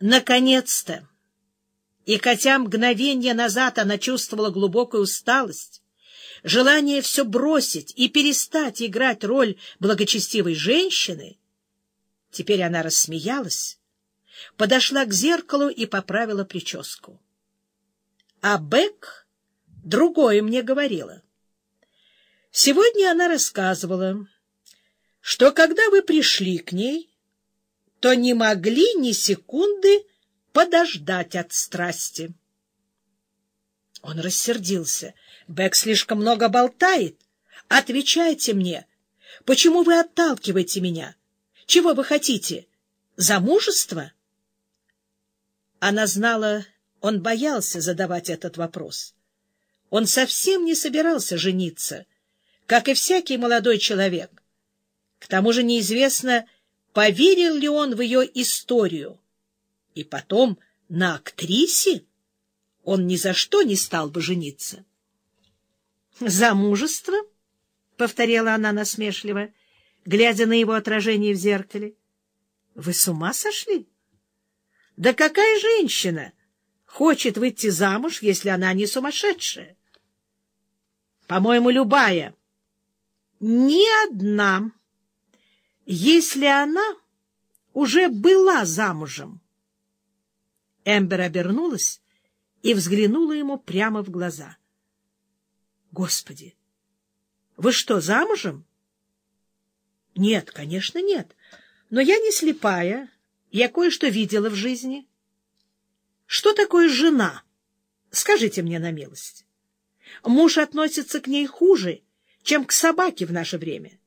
Наконец-то! И хотя мгновение назад она чувствовала глубокую усталость, желание все бросить и перестать играть роль благочестивой женщины, теперь она рассмеялась, подошла к зеркалу и поправила прическу. А Бек другое мне говорила. Сегодня она рассказывала, что когда вы пришли к ней, то не могли ни секунды подождать от страсти. Он рассердился. Бек слишком много болтает. Отвечайте мне. Почему вы отталкиваете меня? Чего вы хотите? Замужество? Она знала, он боялся задавать этот вопрос. Он совсем не собирался жениться, как и всякий молодой человек. К тому же неизвестно, поверил ли он в ее историю. И потом на актрисе он ни за что не стал бы жениться. «Замужество?» — повторяла она насмешливо, глядя на его отражение в зеркале. «Вы с ума сошли? Да какая женщина хочет выйти замуж, если она не сумасшедшая? По-моему, любая. Ни одна» если она уже была замужем. Эмбер обернулась и взглянула ему прямо в глаза. — Господи! Вы что, замужем? — Нет, конечно, нет. Но я не слепая. Я кое-что видела в жизни. Что такое жена? Скажите мне на милость. Муж относится к ней хуже, чем к собаке в наше время.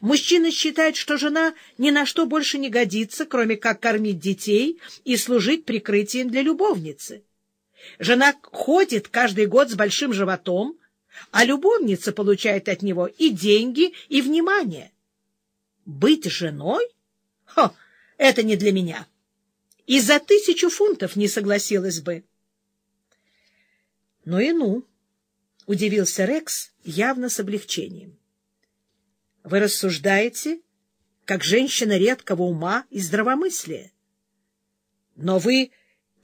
Мужчина считает, что жена ни на что больше не годится, кроме как кормить детей и служить прикрытием для любовницы. Жена ходит каждый год с большим животом, а любовница получает от него и деньги, и внимание. Быть женой? Хо, это не для меня. И за тысячу фунтов не согласилась бы. Ну и ну, — удивился Рекс явно с облегчением. Вы рассуждаете, как женщина редкого ума и здравомыслия. Но вы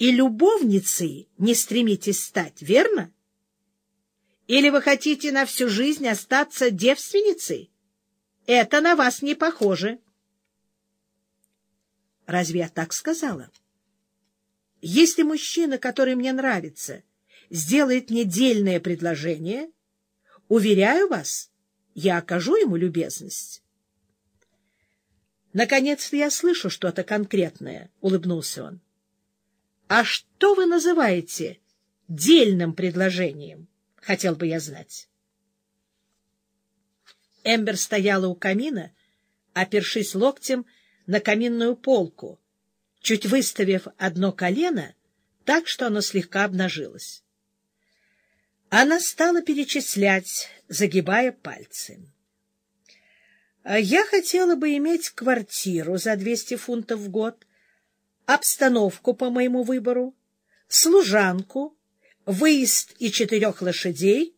и любовницей не стремитесь стать, верно? Или вы хотите на всю жизнь остаться девственницей? Это на вас не похоже. Разве я так сказала? Если мужчина, который мне нравится, сделает мне дельное предложение, уверяю вас, я окажу ему любезность. Наконец-то я слышу что-то конкретное, — улыбнулся он. — А что вы называете дельным предложением? Хотел бы я знать. Эмбер стояла у камина, опершись локтем на каминную полку, чуть выставив одно колено так, что оно слегка обнажилось. Она стала перечислять, загибая пальцы. «А «Я хотела бы иметь квартиру за 200 фунтов в год, обстановку по моему выбору, служанку, выезд и четырех лошадей,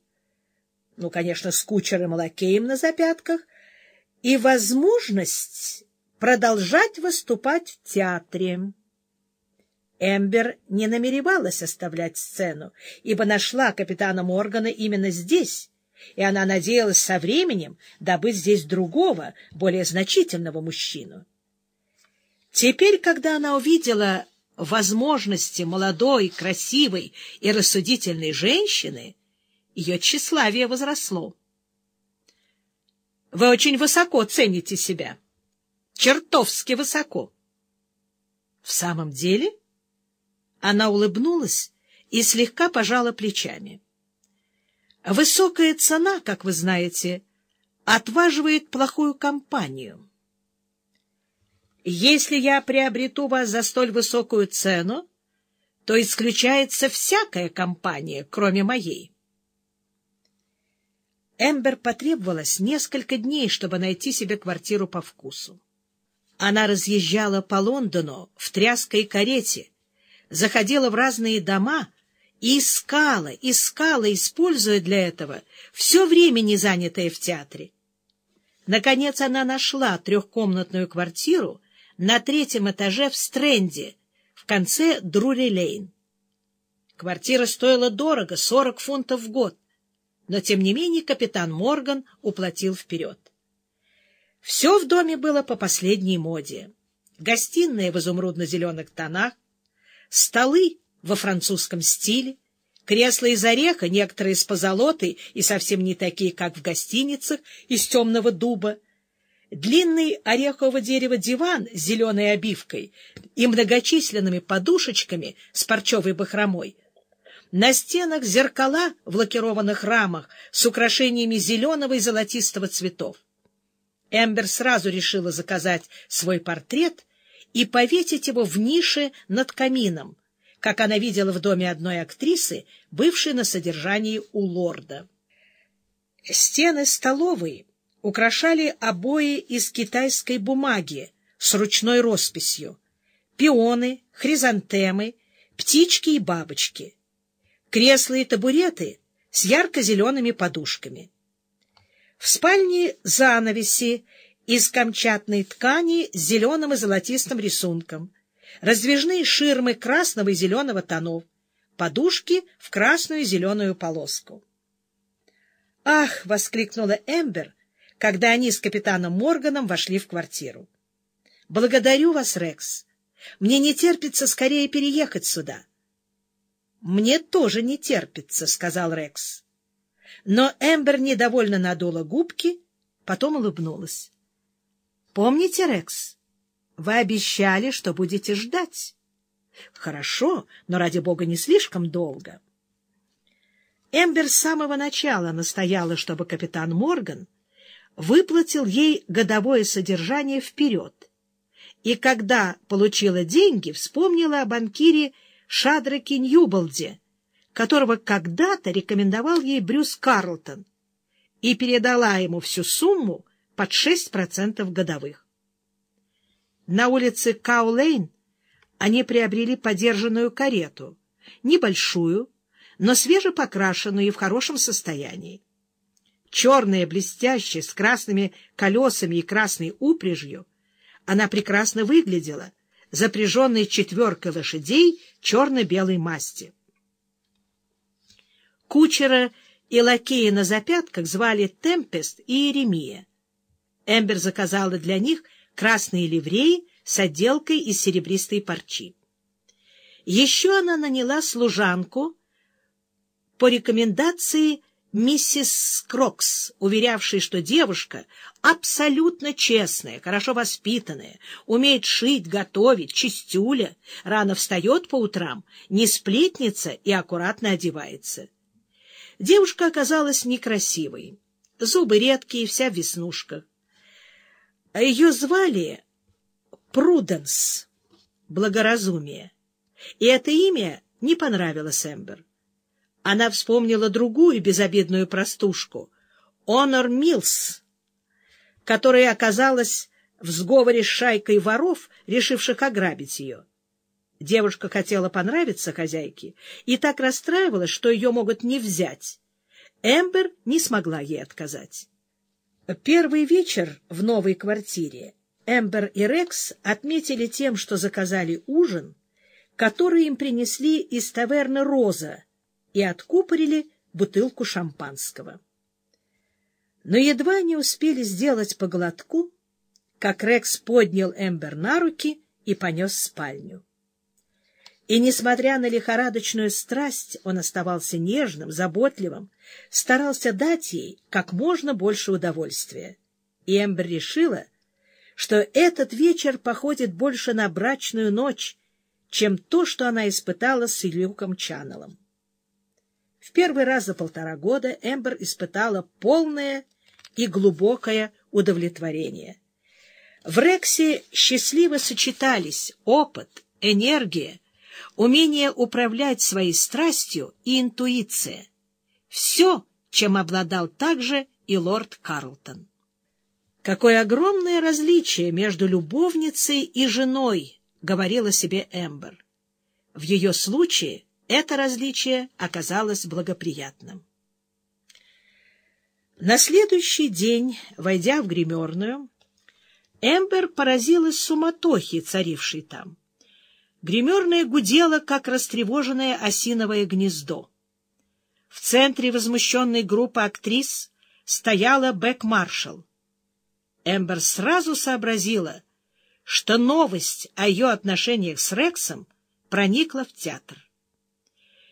ну, конечно, с кучером и лакеем на запятках, и возможность продолжать выступать в театре». Эмбер не намеревалась оставлять сцену, ибо нашла капитана Моргана именно здесь, и она надеялась со временем добыть здесь другого, более значительного мужчину. Теперь, когда она увидела возможности молодой, красивой и рассудительной женщины, ее тщеславие возросло. — Вы очень высоко цените себя. Чертовски высоко. — В самом деле? — она улыбнулась и слегка пожала плечами. Высокая цена, как вы знаете, отваживает плохую компанию. Если я приобрету вас за столь высокую цену, то исключается всякая компания, кроме моей. Эмбер потребовалось несколько дней, чтобы найти себе квартиру по вкусу. Она разъезжала по Лондону в тряской карете, заходила в разные дома и искала, искала, используя для этого все время, не занятое в театре. Наконец она нашла трехкомнатную квартиру на третьем этаже в Стренде, в конце Друри-Лейн. Квартира стоила дорого, 40 фунтов в год, но, тем не менее, капитан Морган уплатил вперед. Все в доме было по последней моде. Гостиная в изумрудно-зеленых тонах, столы во французском стиле, кресла из ореха, некоторые с позолотой и совсем не такие, как в гостиницах, из темного дуба, длинный орехового дерева диван с зеленой обивкой и многочисленными подушечками с парчевой бахромой, на стенах зеркала в лакированных рамах с украшениями зеленого и золотистого цветов. Эмбер сразу решила заказать свой портрет и повесить его в нише над камином, как она видела в доме одной актрисы, бывшей на содержании у лорда. Стены столовой украшали обои из китайской бумаги с ручной росписью, пионы, хризантемы, птички и бабочки, кресла и табуреты с ярко-зелеными подушками. В спальне занавеси из камчатной ткани с зеленым и золотистым рисунком, раздвижные ширмы красного и зеленого тонов, подушки в красную и зеленую полоску. «Ах!» — воскликнула Эмбер, когда они с капитаном Морганом вошли в квартиру. «Благодарю вас, Рекс. Мне не терпится скорее переехать сюда». «Мне тоже не терпится», — сказал Рекс. Но Эмбер недовольно надула губки, потом улыбнулась. — Помните, Рекс, вы обещали, что будете ждать. — Хорошо, но, ради бога, не слишком долго. Эмбер с самого начала настояла, чтобы капитан Морган выплатил ей годовое содержание вперед. И когда получила деньги, вспомнила о банкире Шадраке Ньюболде, которого когда-то рекомендовал ей Брюс Карлтон, и передала ему всю сумму под 6% годовых. На улице Каулейн они приобрели подержанную карету, небольшую, но свежепокрашенную и в хорошем состоянии. Черная, блестящая, с красными колесами и красной упряжью, она прекрасно выглядела, запряженной четверкой лошадей черно-белой масти. Кучера и лакея на запятках звали Темпест и Еремия. Эмбер заказала для них красные ливреи с отделкой из серебристой парчи. Еще она наняла служанку по рекомендации миссис Крокс, уверявшей, что девушка абсолютно честная, хорошо воспитанная, умеет шить, готовить, чистюля, рано встает по утрам, не сплетница и аккуратно одевается. Девушка оказалась некрасивой, зубы редкие, вся в веснушках. А ее звали Пруденс, благоразумие, и это имя не понравилось Эмбер. Она вспомнила другую безобидную простушку, Онор Милс, которая оказалась в сговоре с шайкой воров, решивших ограбить ее. Девушка хотела понравиться хозяйке и так расстраивалась, что ее могут не взять. Эмбер не смогла ей отказать. Первый вечер в новой квартире Эмбер и Рекс отметили тем, что заказали ужин, который им принесли из таверны «Роза» и откупорили бутылку шампанского. Но едва не успели сделать по глотку, как Рекс поднял Эмбер на руки и понес в спальню. И, несмотря на лихорадочную страсть, он оставался нежным, заботливым, старался дать ей как можно больше удовольствия. И Эмбер решила, что этот вечер походит больше на брачную ночь, чем то, что она испытала с Илюком Чанелом. В первый раз за полтора года Эмбер испытала полное и глубокое удовлетворение. В Рексе счастливо сочетались опыт, энергия, умение управлять своей страстью и интуиция. Все, чем обладал также и лорд Карлтон. Какое огромное различие между любовницей и женой, говорила себе Эмбер. В ее случае это различие оказалось благоприятным. На следующий день, войдя в гримерную, Эмбер поразилась суматохе, царившей там. Гримерная гудела, как растревоженное осиновое гнездо. В центре возмущенной группы актрис стояла Бэк-маршал. Эмбер сразу сообразила, что новость о ее отношениях с Рексом проникла в театр.